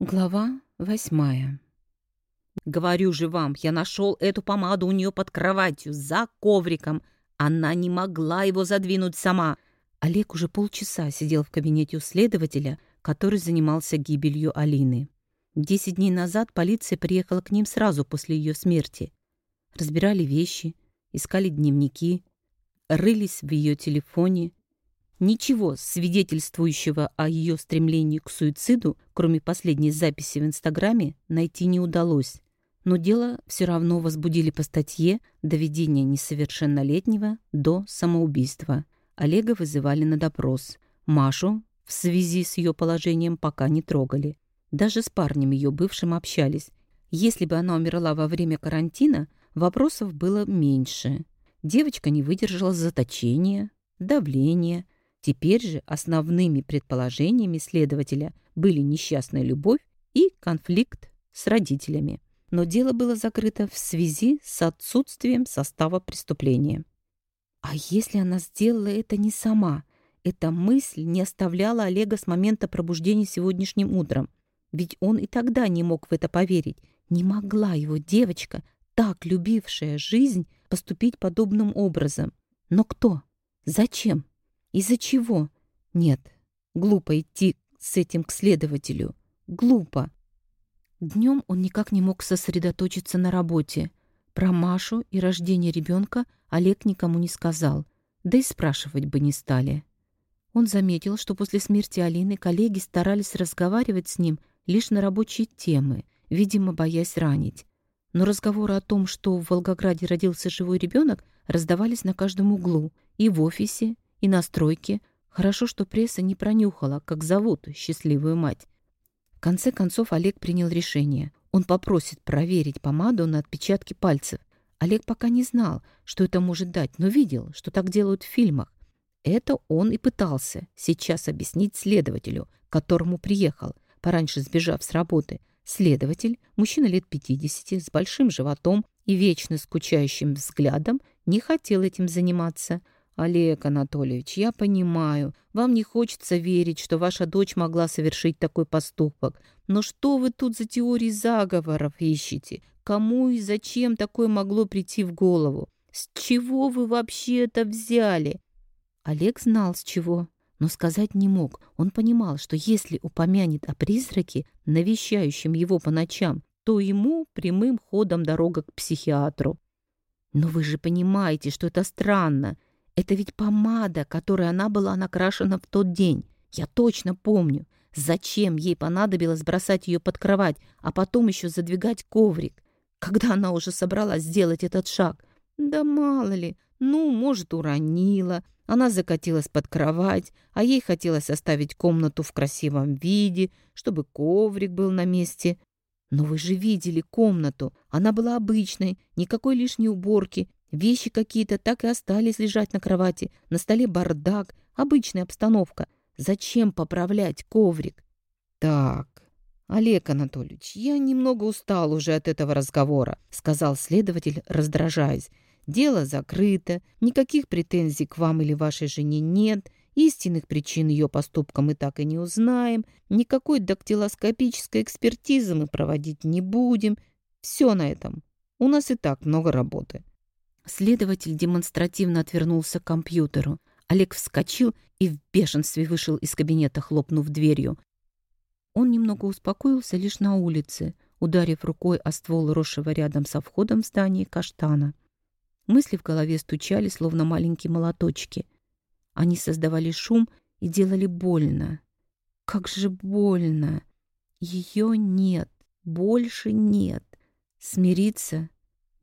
Глава восьмая. Говорю же вам, я нашел эту помаду у нее под кроватью, за ковриком. Она не могла его задвинуть сама. Олег уже полчаса сидел в кабинете у следователя, который занимался гибелью Алины. Десять дней назад полиция приехала к ним сразу после ее смерти. Разбирали вещи, искали дневники, рылись в ее телефоне, Ничего свидетельствующего о ее стремлении к суициду, кроме последней записи в Инстаграме, найти не удалось. Но дело все равно возбудили по статье «Доведение несовершеннолетнего до самоубийства». Олега вызывали на допрос. Машу в связи с ее положением пока не трогали. Даже с парнем ее бывшим общались. Если бы она умерла во время карантина, вопросов было меньше. Девочка не выдержала заточения, давления, Теперь же основными предположениями следователя были несчастная любовь и конфликт с родителями. Но дело было закрыто в связи с отсутствием состава преступления. А если она сделала это не сама? Эта мысль не оставляла Олега с момента пробуждения сегодняшним утром. Ведь он и тогда не мог в это поверить. Не могла его девочка, так любившая жизнь, поступить подобным образом. Но кто? Зачем? Из-за чего? Нет, глупо идти с этим к следователю. Глупо. Днем он никак не мог сосредоточиться на работе. Про Машу и рождение ребенка Олег никому не сказал, да и спрашивать бы не стали. Он заметил, что после смерти Алины коллеги старались разговаривать с ним лишь на рабочие темы, видимо, боясь ранить. Но разговоры о том, что в Волгограде родился живой ребенок, раздавались на каждом углу, и в офисе, и на стройке. Хорошо, что пресса не пронюхала, как зовут счастливую мать. В конце концов Олег принял решение. Он попросит проверить помаду на отпечатки пальцев. Олег пока не знал, что это может дать, но видел, что так делают в фильмах. Это он и пытался сейчас объяснить следователю, к которому приехал, пораньше сбежав с работы. Следователь, мужчина лет 50, с большим животом и вечно скучающим взглядом, не хотел этим заниматься – «Олег Анатольевич, я понимаю, вам не хочется верить, что ваша дочь могла совершить такой поступок. Но что вы тут за теории заговоров ищете? Кому и зачем такое могло прийти в голову? С чего вы вообще это взяли?» Олег знал, с чего, но сказать не мог. Он понимал, что если упомянет о призраке, навещающем его по ночам, то ему прямым ходом дорога к психиатру. «Но вы же понимаете, что это странно», это ведь помада, которой она была накрашена в тот день. Я точно помню. Зачем ей понадобилось бросать ее под кровать, а потом еще задвигать коврик? Когда она уже собралась сделать этот шаг? Да мало ли, ну, может, уронила. Она закатилась под кровать, а ей хотелось оставить комнату в красивом виде, чтобы коврик был на месте. Но вы же видели комнату. Она была обычной, никакой лишней уборки, Вещи какие-то так и остались лежать на кровати. На столе бардак, обычная обстановка. Зачем поправлять коврик? Так, Олег Анатольевич, я немного устал уже от этого разговора, сказал следователь, раздражаясь. Дело закрыто, никаких претензий к вам или вашей жене нет, истинных причин ее поступка мы так и не узнаем, никакой дактилоскопической экспертизы мы проводить не будем. Все на этом. У нас и так много работы. Следователь демонстративно отвернулся к компьютеру. Олег вскочил и в бешенстве вышел из кабинета, хлопнув дверью. Он немного успокоился лишь на улице, ударив рукой о ствол росшего рядом со входом в здание каштана. Мысли в голове стучали, словно маленькие молоточки. Они создавали шум и делали больно. Как же больно! Ее нет, больше нет. Смириться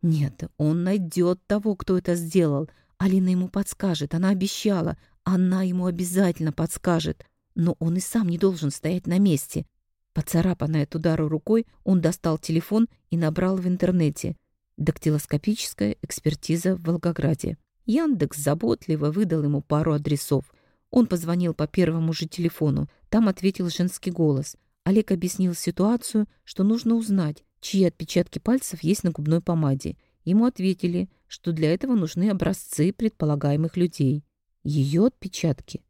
нет, он найдет того, кто это сделал. Алина ему подскажет, она обещала. Она ему обязательно подскажет. Но он и сам не должен стоять на месте. Поцарапанная от удара рукой, он достал телефон и набрал в интернете. Дактилоскопическая экспертиза в Волгограде. Яндекс заботливо выдал ему пару адресов. Он позвонил по первому же телефону. Там ответил женский голос. Олег объяснил ситуацию, что нужно узнать, чьи отпечатки пальцев есть на губной помаде. Ему ответили, что для этого нужны образцы предполагаемых людей. Ее отпечатки.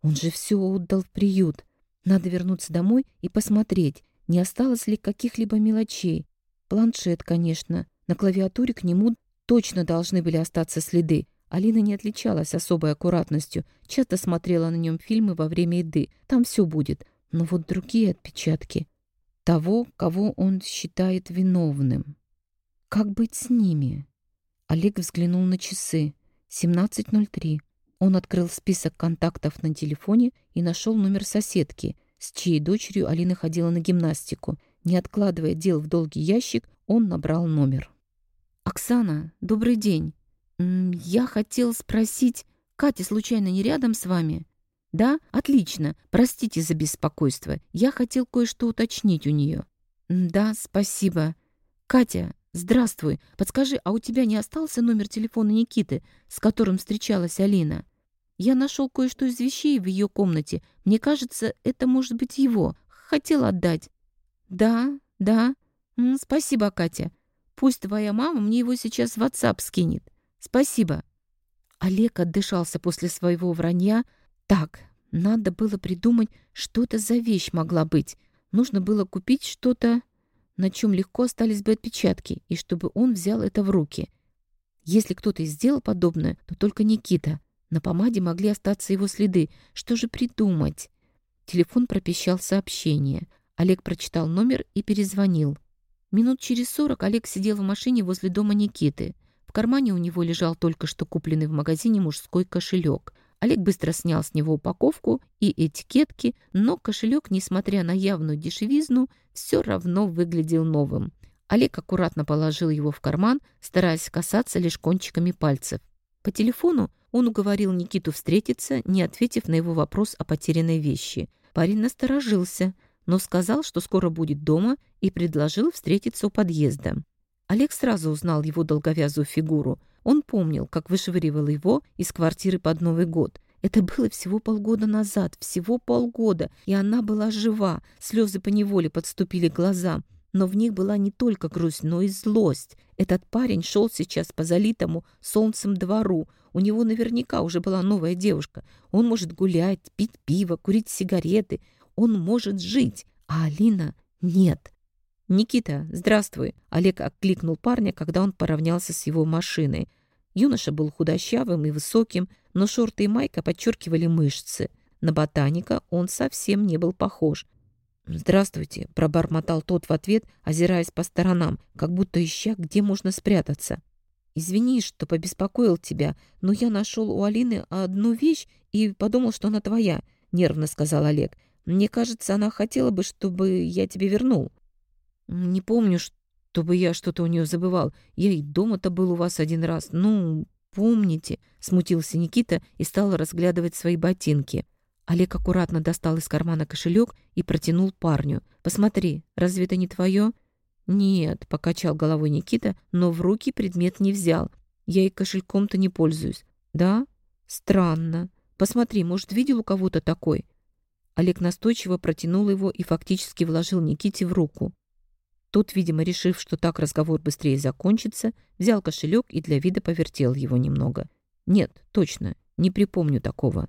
Он же все отдал в приют. Надо вернуться домой и посмотреть, не осталось ли каких-либо мелочей. Планшет, конечно. На клавиатуре к нему точно должны были остаться следы. Алина не отличалась особой аккуратностью, часто смотрела на нем фильмы во время еды. Там все будет. Но вот другие отпечатки того, кого он считает виновным. Как быть с ними? Олег взглянул на часы. 17.03. Он открыл список контактов на телефоне и нашел номер соседки, с чьей дочерью Алина ходила на гимнастику. Не откладывая дел в долгий ящик, он набрал номер. «Оксана, добрый день. Я хотел спросить, Катя случайно не рядом с вами?» «Да? Отлично. Простите за беспокойство. Я хотел кое-что уточнить у нее». «Да, спасибо. Катя, здравствуй. Подскажи, а у тебя не остался номер телефона Никиты, с которым встречалась Алина? Я нашел кое-что из вещей в ее комнате. Мне кажется, это может быть его. Хотел отдать». «Да, да. Спасибо, Катя. Пусть твоя мама мне его сейчас в WhatsApp скинет. Спасибо». Олег отдышался после своего вранья, так, надо было придумать, что это за вещь могла быть. Нужно было купить что-то, на чем легко остались бы отпечатки, и чтобы он взял это в руки. Если кто-то сделал подобное, то только Никита. На помаде могли остаться его следы. Что же придумать? Телефон пропищал сообщение. Олег прочитал номер и перезвонил. Минут через сорок Олег сидел в машине возле дома Никиты. В кармане у него лежал только что купленный в магазине мужской кошелек. Олег быстро снял с него упаковку и этикетки, но кошелек, несмотря на явную дешевизну, все равно выглядел новым. Олег аккуратно положил его в карман, стараясь касаться лишь кончиками пальцев. По телефону он уговорил Никиту встретиться, не ответив на его вопрос о потерянной вещи. Парень насторожился, но сказал, что скоро будет дома, и предложил встретиться у подъезда. Олег сразу узнал его долговязую фигуру. Он помнил, как вышвыривал его из квартиры под Новый год. Это было всего полгода назад, всего полгода, и она была жива. Слезы поневоле подступили к глазам. Но в них была не только грусть, но и злость. Этот парень шел сейчас по залитому солнцем двору. У него наверняка уже была новая девушка. Он может гулять, пить пиво, курить сигареты. Он может жить, а Алина нет. «Никита, здравствуй!» Олег окликнул парня, когда он поравнялся с его машиной. Юноша был худощавым и высоким, но шорты и майка подчеркивали мышцы. На ботаника он совсем не был похож. «Здравствуйте», — пробормотал тот в ответ, озираясь по сторонам, как будто ища, где можно спрятаться. «Извини, что побеспокоил тебя, но я нашел у Алины одну вещь и подумал, что она твоя», — нервно сказал Олег. «Мне кажется, она хотела бы, чтобы я тебе вернул». «Не помню, чтобы я что-то у нее забывал. Я и дома-то был у вас один раз. Ну, помните?» Смутился Никита и стал разглядывать свои ботинки. Олег аккуратно достал из кармана кошелек и протянул парню. «Посмотри, разве это не твое?» «Нет», — покачал головой Никита, но в руки предмет не взял. «Я и кошельком-то не пользуюсь». «Да? Странно. Посмотри, может, видел у кого-то такой?» Олег настойчиво протянул его и фактически вложил Никите в руку. Тот, видимо, решив, что так разговор быстрее закончится, взял кошелек и для вида повертел его немного. «Нет, точно, не припомню такого».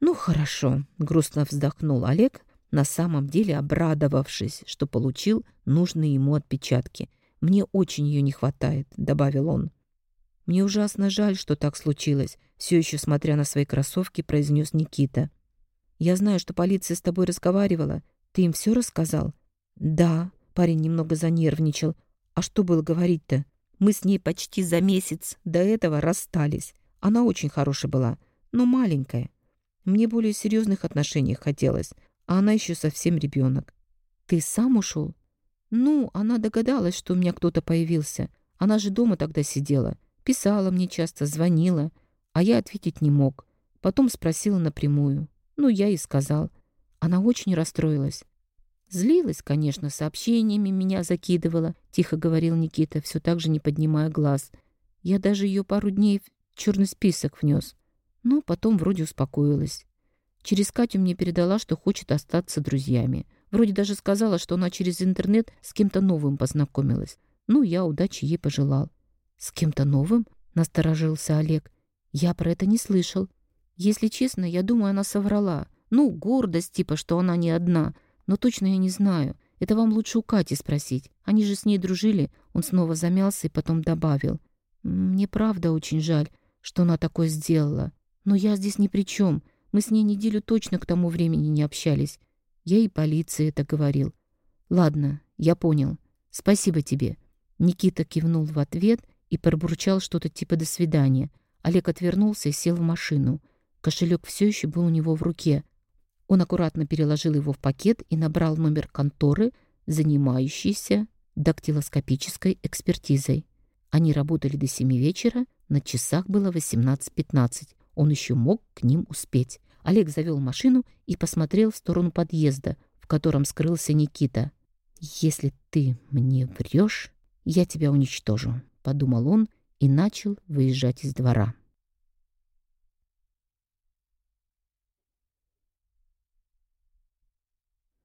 «Ну, хорошо», — грустно вздохнул Олег, на самом деле обрадовавшись, что получил нужные ему отпечатки. «Мне очень ее не хватает», — добавил он. «Мне ужасно жаль, что так случилось», — все еще смотря на свои кроссовки, произнес Никита. «Я знаю, что полиция с тобой разговаривала. Ты им все рассказал?» «Да», Парень немного занервничал. А что было говорить-то? Мы с ней почти за месяц до этого расстались. Она очень хорошая была, но маленькая. Мне более серьезных отношений хотелось, а она еще совсем ребенок. Ты сам ушел? Ну, она догадалась, что у меня кто-то появился. Она же дома тогда сидела. Писала мне часто, звонила, а я ответить не мог. Потом спросила напрямую. Ну, я и сказал. Она очень расстроилась. Злилась, конечно, сообщениями меня закидывала, тихо говорил Никита, все так же не поднимая глаз. Я даже ее пару дней в черный список внес. Но потом вроде успокоилась. Через Катю мне передала, что хочет остаться друзьями. Вроде даже сказала, что она через интернет с кем-то новым познакомилась. Ну, я удачи ей пожелал. «С кем-то новым?» — насторожился Олег. «Я про это не слышал. Если честно, я думаю, она соврала. Ну, гордость, типа, что она не одна. Но точно я не знаю. Это вам лучше у Кати спросить. Они же с ней дружили». Он снова замялся и потом добавил. «Мне правда очень жаль, что она такое сделала. Но я здесь ни при чем. Мы с ней неделю точно к тому времени не общались. Я и полиции это говорил. Ладно, я понял. Спасибо тебе». Никита кивнул в ответ и пробурчал что-то типа «до свидания». Олег отвернулся и сел в машину. Кошелек все еще был у него в руке. Он аккуратно переложил его в пакет и набрал номер конторы, занимающейся дактилоскопической экспертизой. Они работали до семи вечера, на часах было 18.15. Он еще мог к ним успеть. Олег завел машину и посмотрел в сторону подъезда, в котором скрылся Никита. «Если ты мне врешь, я тебя уничтожу», — подумал он и начал выезжать из двора.